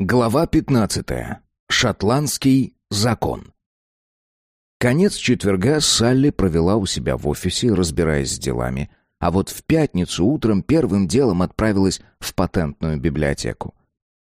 Глава 15. Шотландский закон. Конец четверга Салли провела у себя в офисе, разбираясь с делами, а вот в пятницу утром первым делом отправилась в патентную библиотеку.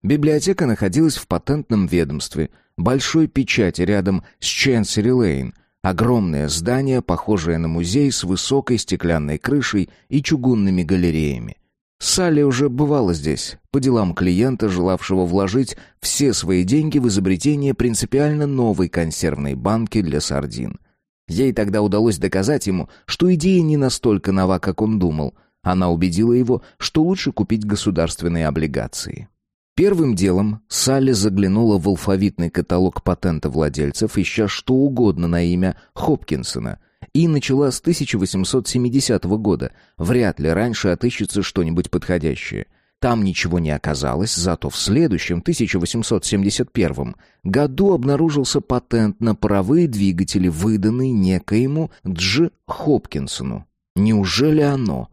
Библиотека находилась в патентном ведомстве, большой печати рядом с Ченсери-Лейн, огромное здание, похожее на музей с высокой стеклянной крышей и чугунными галереями – Салли уже бывала здесь, по делам клиента, желавшего вложить все свои деньги в изобретение принципиально новой консервной банки для сардин. Ей тогда удалось доказать ему, что идея не настолько нова, как он думал. Она убедила его, что лучше купить государственные облигации. Первым делом Салли заглянула в алфавитный каталог патента владельцев, ища что угодно на имя Хопкинсона, и начала с 1870 года. Вряд ли раньше отыщется что-нибудь подходящее. Там ничего не оказалось, зато в следующем, 1871 году обнаружился патент на паровые двигатели, выданный некоему Дж. Хопкинсону. Неужели оно?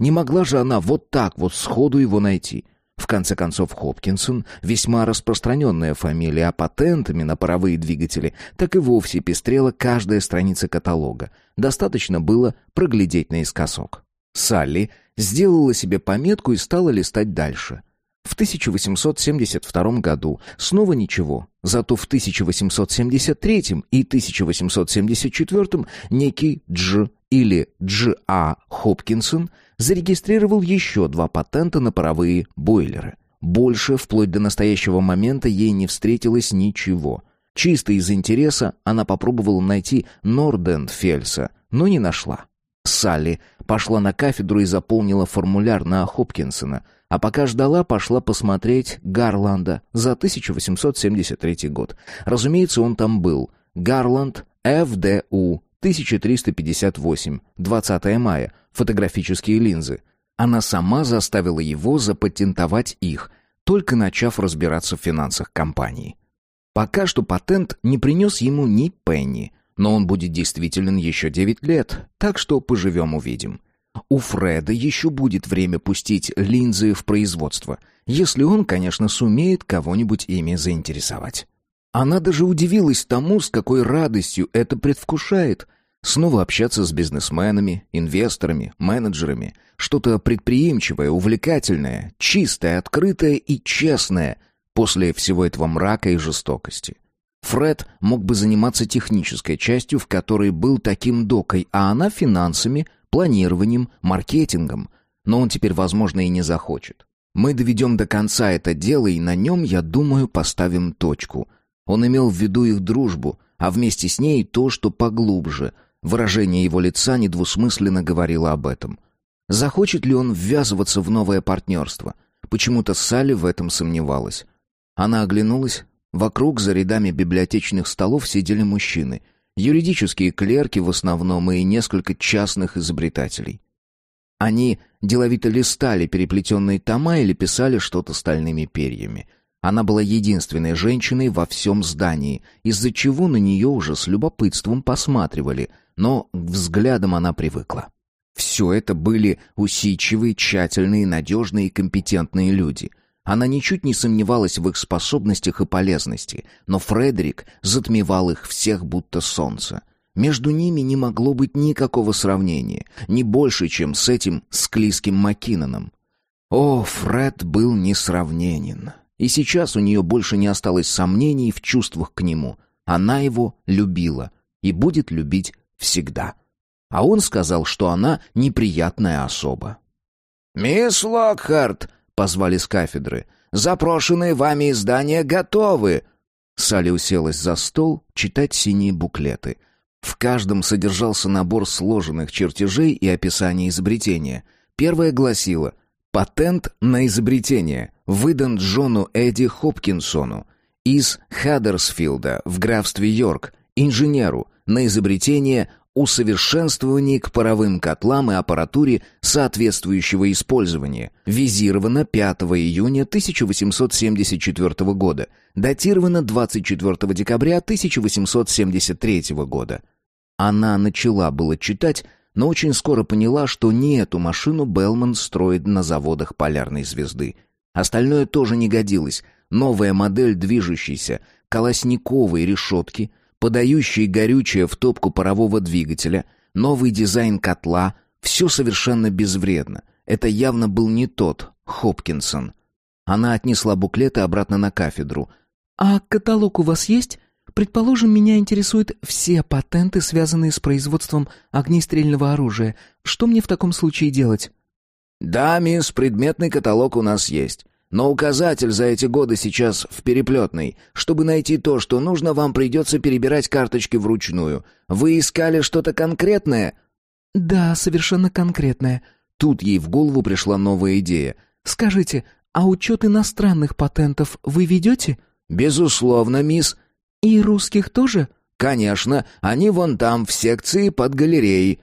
Не могла же она вот так вот сходу его найти? В конце концов, Хопкинсон — весьма распространенная фамилия, а патентами на паровые двигатели так и вовсе пестрела каждая страница каталога. Достаточно было проглядеть наискосок. Салли сделала себе пометку и стала листать дальше. В 1872 году снова ничего, зато в 1873 и 1874 некий Дж. или Дж. А. Хопкинсон — зарегистрировал еще два патента на паровые бойлеры. Больше, вплоть до настоящего момента, ей не встретилось ничего. Чисто из интереса она попробовала найти Норденфельса, но не нашла. Салли пошла на кафедру и заполнила формуляр на Хопкинсона, а пока ждала, пошла посмотреть Гарланда за 1873 год. Разумеется, он там был. Гарланд, ФДУ, 1358, 20 мая, фотографические линзы. Она сама заставила его запатентовать их, только начав разбираться в финансах компании. Пока что патент не принес ему ни пенни, но он будет действителен еще 9 лет, так что поживем-увидим. У Фреда еще будет время пустить линзы в производство, если он, конечно, сумеет кого-нибудь ими заинтересовать. Она даже удивилась тому, с какой радостью это предвкушает. Снова общаться с бизнесменами, инвесторами, менеджерами. Что-то предприимчивое, увлекательное, чистое, открытое и честное после всего этого мрака и жестокости. Фред мог бы заниматься технической частью, в которой был таким докой, а она финансами, планированием, маркетингом. Но он теперь, возможно, и не захочет. Мы доведем до конца это дело, и на нем, я думаю, поставим точку. Он имел в виду их дружбу, а вместе с ней то, что поглубже — Выражение его лица недвусмысленно говорило об этом. Захочет ли он ввязываться в новое партнерство? Почему-то Салли в этом сомневалась. Она оглянулась. Вокруг за рядами библиотечных столов сидели мужчины. Юридические клерки в основном и несколько частных изобретателей. Они деловито листали переплетенные тома или писали что-то стальными перьями — она была единственной женщиной во всем здании, из-за чего на нее уже с любопытством посматривали, но взглядом она привыкла. Все это были усидчивые, тщательные, надежные и компетентные люди. Она ничуть не сомневалась в их способностях и полезности, но Фредерик затмевал их всех будто солнце. Между ними не могло быть никакого сравнения, не больше, чем с этим склизким Маккиноном. О, Фред был несравненен. И сейчас у нее больше не осталось сомнений в чувствах к нему. Она его любила и будет любить всегда. А он сказал, что она неприятная особа. «Мисс Локхарт!» — позвали с кафедры. «Запрошенные вами издания готовы!» Салли уселась за стол читать синие буклеты. В каждом содержался набор сложенных чертежей и описаний изобретения. Первое гласило «Патент на изобретение выдан Джону Эдди Хопкинсону из Хаддерсфилда в графстве Йорк, инженеру, на изобретение усовершенствований к паровым котлам и аппаратуре соответствующего использования, визировано 5 июня 1874 года, датировано 24 декабря 1873 года. Она начала было читать, но очень скоро поняла, что не эту машину Белман строит на заводах полярной звезды. Остальное тоже не годилось. новая модель движущейся колосниковой решетки, подающей горючее в топку парового двигателя, новый дизайн котла — все совершенно безвредно. Это явно был не тот Хопкинсон. Она отнесла буклеты обратно на кафедру. «А каталог у вас есть? Предположим, меня интересуют все патенты, связанные с производством огнестрельного оружия. Что мне в таком случае делать?» «Да, мисс, предметный каталог у нас есть. Но указатель за эти годы сейчас в переплетной. Чтобы найти то, что нужно, вам придется перебирать карточки вручную. Вы искали что-то конкретное?» «Да, совершенно конкретное». Тут ей в голову пришла новая идея. «Скажите, а учет иностранных патентов вы ведете?» «Безусловно, мисс». «И русских тоже?» «Конечно, они вон там, в секции под галереей».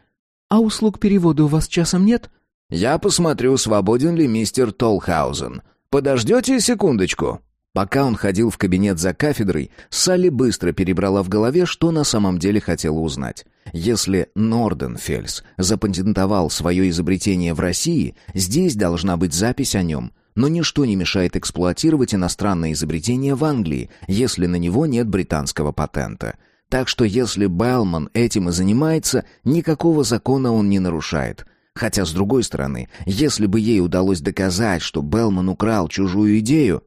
«А услуг перевода у вас часом нет?» «Я посмотрю, свободен ли мистер Толхаузен. Подождете секундочку?» Пока он ходил в кабинет за кафедрой, Салли быстро перебрала в голове, что на самом деле хотела узнать. Если Норденфельс запатентовал свое изобретение в России, здесь должна быть запись о нем. Но ничто не мешает эксплуатировать иностранное изобретение в Англии, если на него нет британского патента. Так что если Белман этим и занимается, никакого закона он не нарушает. Хотя, с другой стороны, если бы ей удалось доказать, что Белман украл чужую идею...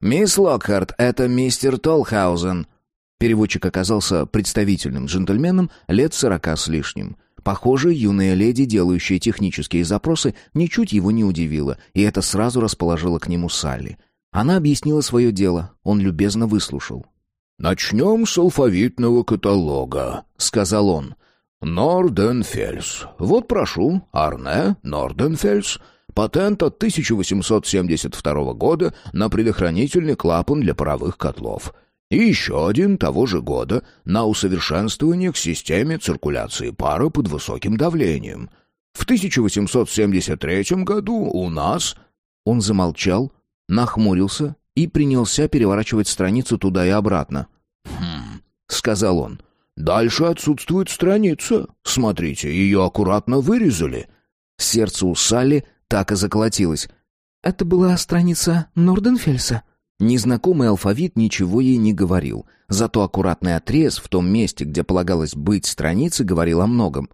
«Мисс Локхарт, это мистер Толхаузен». Переводчик оказался представительным джентльменом лет сорока с лишним. Похоже, юная леди, делающая технические запросы, ничуть его не удивила, и это сразу расположило к нему Салли. Она объяснила свое дело, он любезно выслушал. «Начнем с алфавитного каталога», — сказал он. Норденфельс. Вот прошу, Арне Норденфельс. Патент от 1872 года на предохранительный клапан для паровых котлов. И еще один того же года на усовершенствование к системе циркуляции пара под высоким давлением. В 1873 году у нас... Он замолчал, нахмурился и принялся переворачивать страницу туда и обратно. «Хм», — сказал он, — Дальше отсутствует страница. Смотрите, ее аккуратно вырезали». Сердце у Салли так и заколотилось. «Это была страница Норденфельса?» Незнакомый алфавит ничего ей не говорил, зато аккуратный отрез в том месте, где полагалось быть страницы, говорил о многом.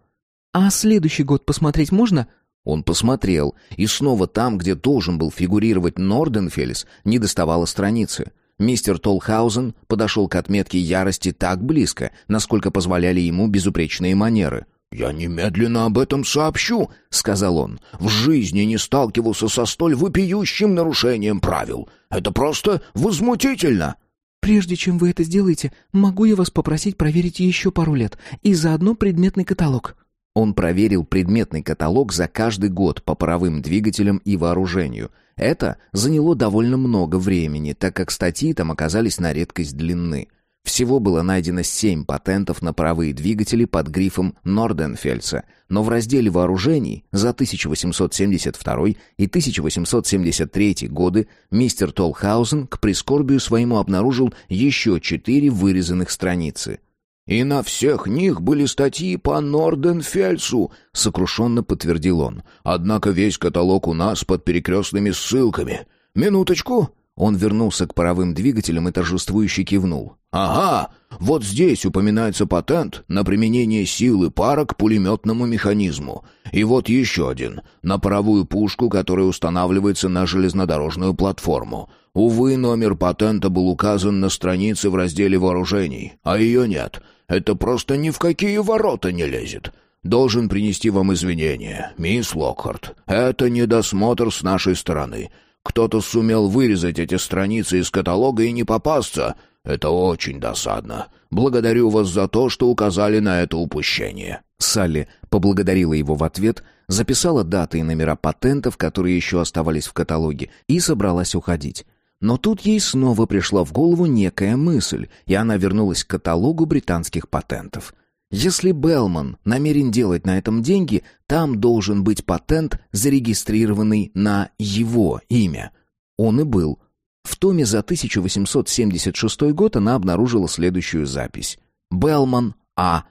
«А следующий год посмотреть можно?» Он посмотрел, и снова там, где должен был фигурировать Норденфельс, не доставало страницы. Мистер Толхаузен подошел к отметке ярости так близко, насколько позволяли ему безупречные манеры. «Я немедленно об этом сообщу», — сказал он. «В жизни не сталкивался со столь вопиющим нарушением правил. Это просто возмутительно». «Прежде чем вы это сделаете, могу я вас попросить проверить еще пару лет и заодно предметный каталог?» Он проверил предметный каталог за каждый год по паровым двигателям и вооружению — это заняло довольно много времени, так как статьи там оказались на редкость длинны. Всего было найдено семь патентов на паровые двигатели под грифом Норденфельса, но в разделе вооружений за 1872 и 1873 годы мистер Толхаузен к прискорбию своему обнаружил еще четыре вырезанных страницы – «И на всех них были статьи по Норденфельсу», — сокрушенно подтвердил он. «Однако весь каталог у нас под перекрестными ссылками. Минуточку». Он вернулся к паровым двигателям и торжествующе кивнул. «Ага, вот здесь упоминается патент на применение силы пара к пулеметному механизму. И вот еще один, на паровую пушку, которая устанавливается на железнодорожную платформу. Увы, номер патента был указан на странице в разделе вооружений, а ее нет. Это просто ни в какие ворота не лезет. Должен принести вам извинения, мисс Локхарт. Это недосмотр с нашей стороны. Кто-то сумел вырезать эти страницы из каталога и не попасться. Это очень досадно. Благодарю вас за то, что указали на это упущение». Салли поблагодарила его в ответ, записала даты и номера патентов, которые еще оставались в каталоге, и собралась уходить. Но тут ей снова пришла в голову некая мысль, и она вернулась к каталогу британских патентов. Если Белман намерен делать на этом деньги, там должен быть патент, зарегистрированный на его имя. Он и был. В томе за 1876 год она обнаружила следующую запись. Белман А.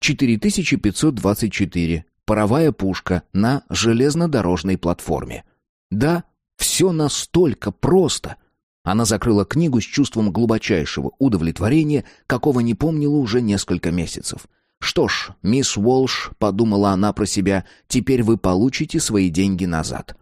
4524. Паровая пушка на железнодорожной платформе. Да, все настолько просто. Она закрыла книгу с чувством глубочайшего удовлетворения, какого не помнила уже несколько месяцев. «Что ж, мисс Уолш», — подумала она про себя, — «теперь вы получите свои деньги назад».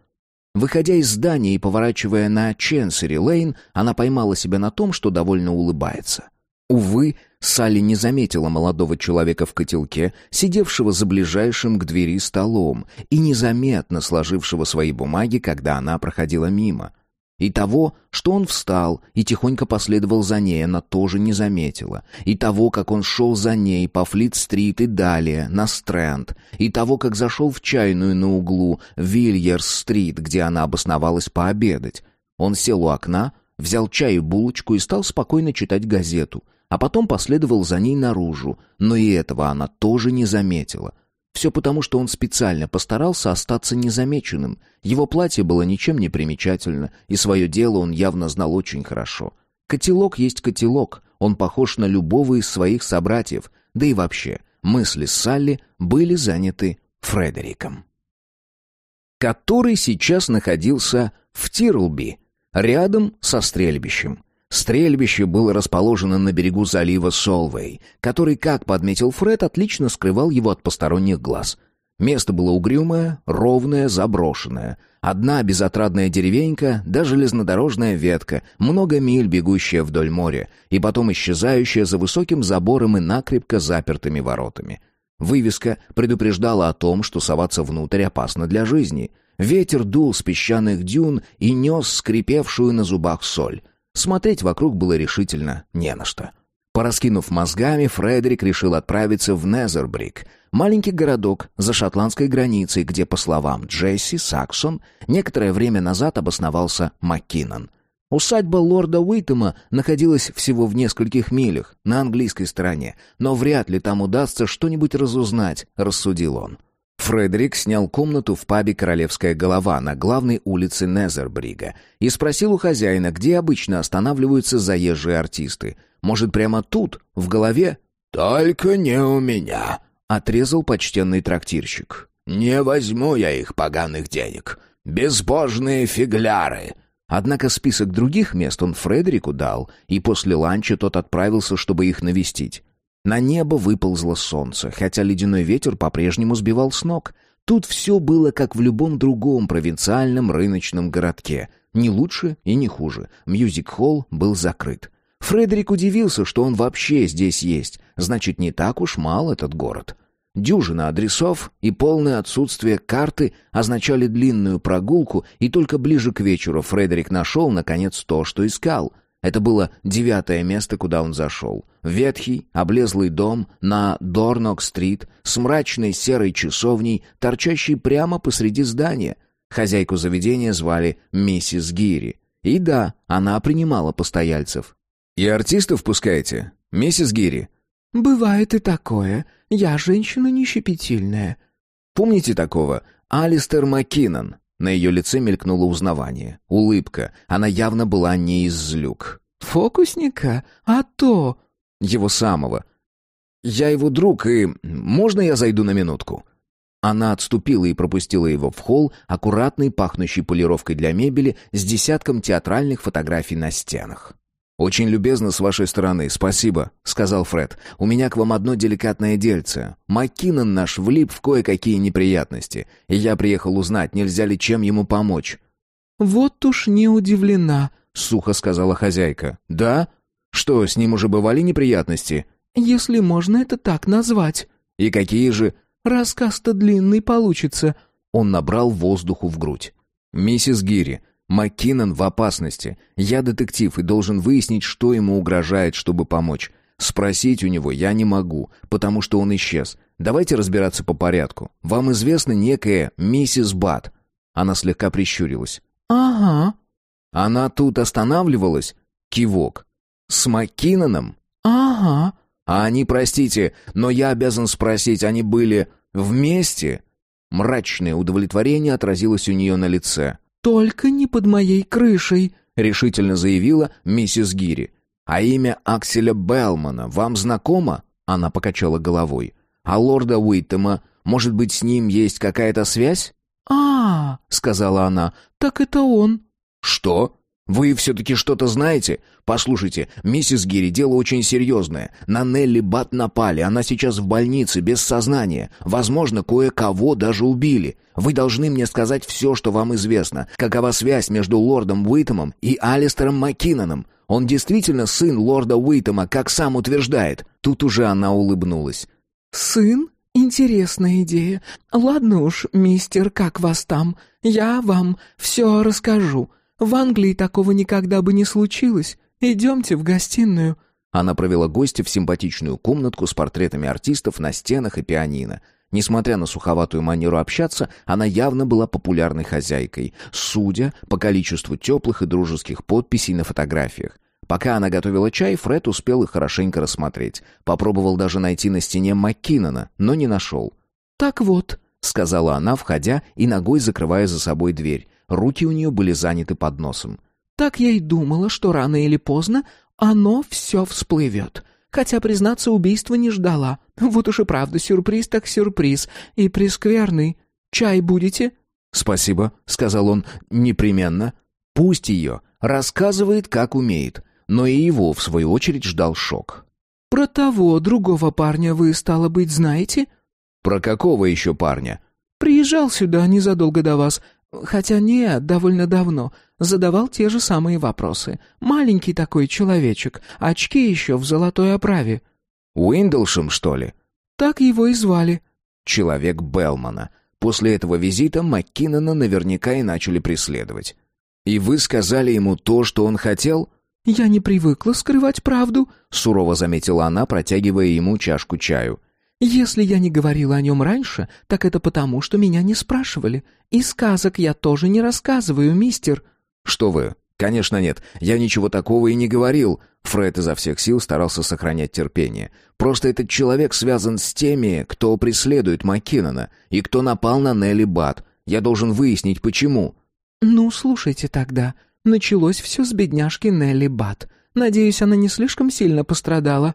Выходя из здания и поворачивая на Ченсери-Лейн, она поймала себя на том, что довольно улыбается. Увы, Салли не заметила молодого человека в котелке, сидевшего за ближайшим к двери столом и незаметно сложившего свои бумаги, когда она проходила мимо. И того, что он встал и тихонько последовал за ней, она тоже не заметила. И того, как он шел за ней по Флит-стрит и далее, на Стрэнд. И того, как зашел в чайную на углу Вильерс-стрит, где она обосновалась пообедать. Он сел у окна, взял чай и булочку и стал спокойно читать газету. А потом последовал за ней наружу, но и этого она тоже не заметила — все потому, что он специально постарался остаться незамеченным. Его платье было ничем не примечательно, и свое дело он явно знал очень хорошо. Котелок есть котелок, он похож на любого из своих собратьев, да и вообще, мысли Салли были заняты Фредериком. Который сейчас находился в Тирлби, рядом со стрельбищем. Стрельбище было расположено на берегу залива Солвей, который, как подметил Фред, отлично скрывал его от посторонних глаз. Место было угрюмое, ровное, заброшенное. Одна безотрадная деревенька, да железнодорожная ветка, много миль бегущая вдоль моря, и потом исчезающая за высоким забором и накрепко запертыми воротами. Вывеска предупреждала о том, что соваться внутрь опасно для жизни. Ветер дул с песчаных дюн и нес скрипевшую на зубах соль. Смотреть вокруг было решительно не на что. Пораскинув мозгами, Фредерик решил отправиться в Незербрик, маленький городок за шотландской границей, где, по словам Джесси Саксон, некоторое время назад обосновался Маккинон. Усадьба лорда Уитема находилась всего в нескольких милях, на английской стороне, но вряд ли там удастся что-нибудь разузнать, рассудил он. Фредерик снял комнату в пабе «Королевская голова» на главной улице Незербрига и спросил у хозяина, где обычно останавливаются заезжие артисты. Может, прямо тут, в голове? «Только не у меня», — отрезал почтенный трактирщик. «Не возьму я их поганых денег. Безбожные фигляры». Однако список других мест он Фредерику дал, и после ланча тот отправился, чтобы их навестить. На небо выползло солнце, хотя ледяной ветер по-прежнему сбивал с ног. Тут все было как в любом другом провинциальном рыночном городке. Не лучше и не хуже. Мьюзик-холл был закрыт. Фредерик удивился, что он вообще здесь есть. Значит, не так уж мал этот город. Дюжина адресов и полное отсутствие карты означали длинную прогулку, и только ближе к вечеру Фредерик нашел, наконец, то, что искал — это было девятое место, куда он зашел. Ветхий, облезлый дом на Дорнок-стрит с мрачной серой часовней, торчащей прямо посреди здания. Хозяйку заведения звали миссис Гири. И да, она принимала постояльцев. «И артистов пускаете, миссис Гири?» «Бывает и такое. Я женщина нещепетильная». «Помните такого? Алистер Маккинон. На ее лице мелькнуло узнавание, улыбка. Она явно была не из злюк. «Фокусника? А то...» «Его самого. Я его друг, и... Можно я зайду на минутку?» Она отступила и пропустила его в холл, аккуратный, пахнущий полировкой для мебели, с десятком театральных фотографий на стенах. «Очень любезно с вашей стороны, спасибо», — сказал Фред. «У меня к вам одно деликатное дельце. Маккинон наш влип в кое-какие неприятности, и я приехал узнать, нельзя ли чем ему помочь». «Вот уж не удивлена», — сухо сказала хозяйка. «Да? Что, с ним уже бывали неприятности?» «Если можно это так назвать». «И какие же?» «Рассказ-то длинный получится». Он набрал воздуху в грудь. «Миссис Гири, Маккинон в опасности. Я детектив и должен выяснить, что ему угрожает, чтобы помочь. Спросить у него я не могу, потому что он исчез. Давайте разбираться по порядку. Вам известна некая миссис Бат?» Она слегка прищурилась. «Ага». «Она тут останавливалась?» Кивок. «С Маккиноном?» «Ага». «А они, простите, но я обязан спросить, они были вместе?» Мрачное удовлетворение отразилось у нее на лице. «Только не под моей крышей», — решительно заявила миссис Гири. «А имя Акселя Белмана вам знакомо?» Она покачала головой. «А лорда Уиттема, может быть, с ним есть какая-то связь?» «А, — сказала она, — так это он». «Что? Вы все-таки что-то знаете? Послушайте, миссис Гири, дело очень серьезное. На Нелли Бат напали, она сейчас в больнице, без сознания. Возможно, кое-кого даже убили. Вы должны мне сказать все, что вам известно. Какова связь между лордом Уитомом и Алистером Маккиноном? Он действительно сын лорда Уитома, как сам утверждает?» Тут уже она улыбнулась. «Сын? Интересная идея. Ладно уж, мистер, как вас там? Я вам все расскажу. В Англии такого никогда бы не случилось. Идемте в гостиную». Она провела гостя в симпатичную комнатку с портретами артистов на стенах и пианино. Несмотря на суховатую манеру общаться, она явно была популярной хозяйкой, судя по количеству теплых и дружеских подписей на фотографиях. Пока она готовила чай, Фред успел их хорошенько рассмотреть. Попробовал даже найти на стене Маккинона, но не нашел. «Так вот», — сказала она, входя и ногой закрывая за собой дверь. Руки у нее были заняты под носом. «Так я и думала, что рано или поздно оно все всплывет. Хотя, признаться, убийства не ждала. Вот уж и правда, сюрприз так сюрприз. И прескверный. Чай будете?» «Спасибо», — сказал он, — «непременно. Пусть ее. Рассказывает, как умеет». Но и его, в свою очередь, ждал шок. «Про того другого парня вы, стало быть, знаете?» «Про какого еще парня?» «Приезжал сюда незадолго до вас. Хотя нет, довольно давно. Задавал те же самые вопросы. Маленький такой человечек, очки еще в золотой оправе. Уиндлшем, что ли? Так его и звали. Человек Белмана. После этого визита Маккинона наверняка и начали преследовать. И вы сказали ему то, что он хотел? Я не привыкла скрывать правду, сурово заметила она, протягивая ему чашку чаю. Если я не говорила о нем раньше, так это потому, что меня не спрашивали. И сказок я тоже не рассказываю, мистер. Что вы? Конечно нет. Я ничего такого и не говорил. Фред изо всех сил старался сохранять терпение. Просто этот человек связан с теми, кто преследует Маккинона и кто напал на Нелли Бат. Я должен выяснить, почему. Ну, слушайте тогда. Началось все с бедняжки Нелли Бат. Надеюсь, она не слишком сильно пострадала.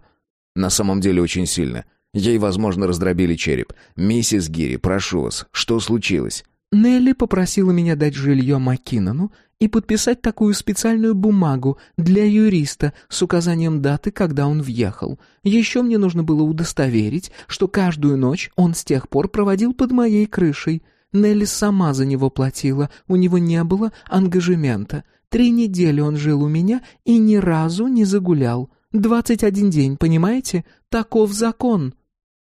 На самом деле очень сильно. Ей, возможно, раздробили череп. «Миссис Гири, прошу вас, что случилось?» Нелли попросила меня дать жилье Маккинону и подписать такую специальную бумагу для юриста с указанием даты, когда он въехал. Еще мне нужно было удостоверить, что каждую ночь он с тех пор проводил под моей крышей. Нелли сама за него платила, у него не было ангажемента. Три недели он жил у меня и ни разу не загулял. Двадцать один день, понимаете? Таков закон.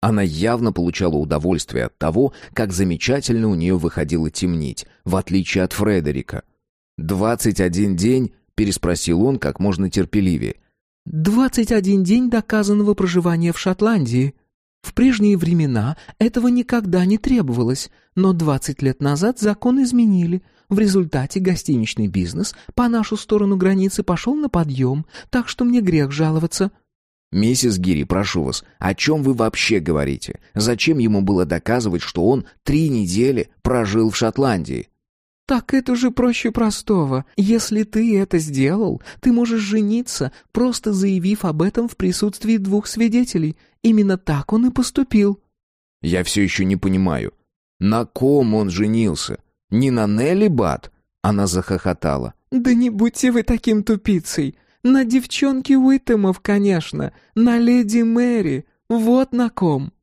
Она явно получала удовольствие от того, как замечательно у нее выходило темнеть, в отличие от Фредерика. «Двадцать один день?» — переспросил он как можно терпеливее. «Двадцать один день доказанного проживания в Шотландии. В прежние времена этого никогда не требовалось, но двадцать лет назад закон изменили. В результате гостиничный бизнес по нашу сторону границы пошел на подъем, так что мне грех жаловаться». «Миссис Гири, прошу вас, о чем вы вообще говорите? Зачем ему было доказывать, что он три недели прожил в Шотландии?» «Так это же проще простого. Если ты это сделал, ты можешь жениться, просто заявив об этом в присутствии двух свидетелей. Именно так он и поступил». «Я все еще не понимаю. На ком он женился? Не на Нелли Бат?» Она захохотала. «Да не будьте вы таким тупицей. На девчонке Уитемов, конечно, на леди Мэри, вот на ком».